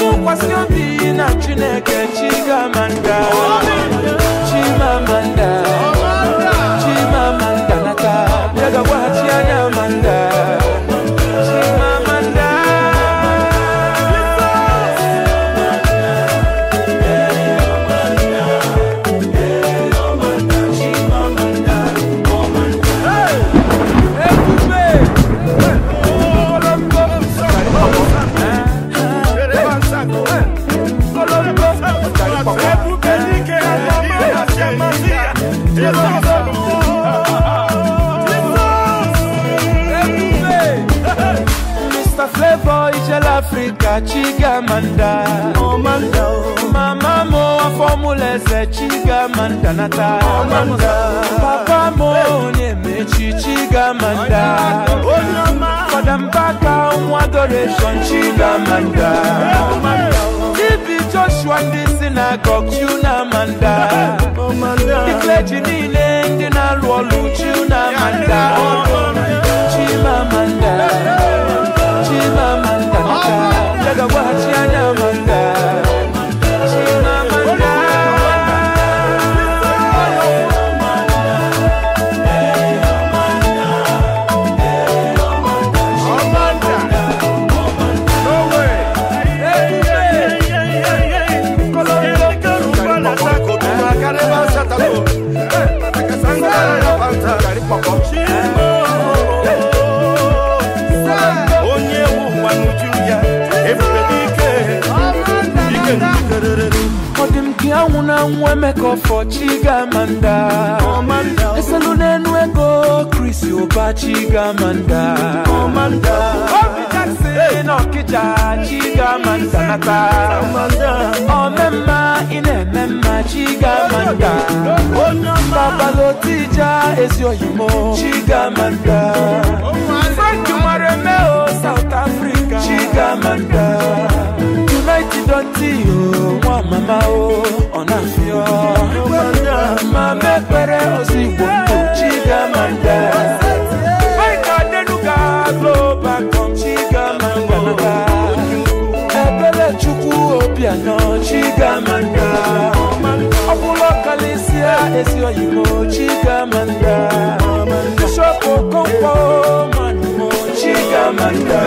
ịtụkwasị obi na chineke chi gị amanda Africa Chigamanda. Mama mo formula eze Chigamanda nata. Papa mo na-emechi Chigamanda. Fada Mbaka nwa adoration Chigamanda. TB Joshua ndị synagogue Chunamanda Ndị clergy niile ndị na-alụ ọlụ Chunamanda Chimamanda ebube dike ike njikerere Ọ dị m ka anwụ na anwụ emeka ọfọ Chigamanda Eselu n'enu ego Chris Ụba Chigamanda Obi Jackson n'Ọkịja Chigamanda nata Omemma ị na-eme mma Chigamanda Babalotija ezi oyimo Chigamanda mama o ọ na-afịọ ma mekpere ozigbo ndụ Chigamanda Mike Adenuga Global Com Chigamanda Ebele Chukwu Obianọ Chigamanda Ọkwụlọ Kalisia ezi oyimo Chigamanda Bishop Okonkwo Manumo Chigamanda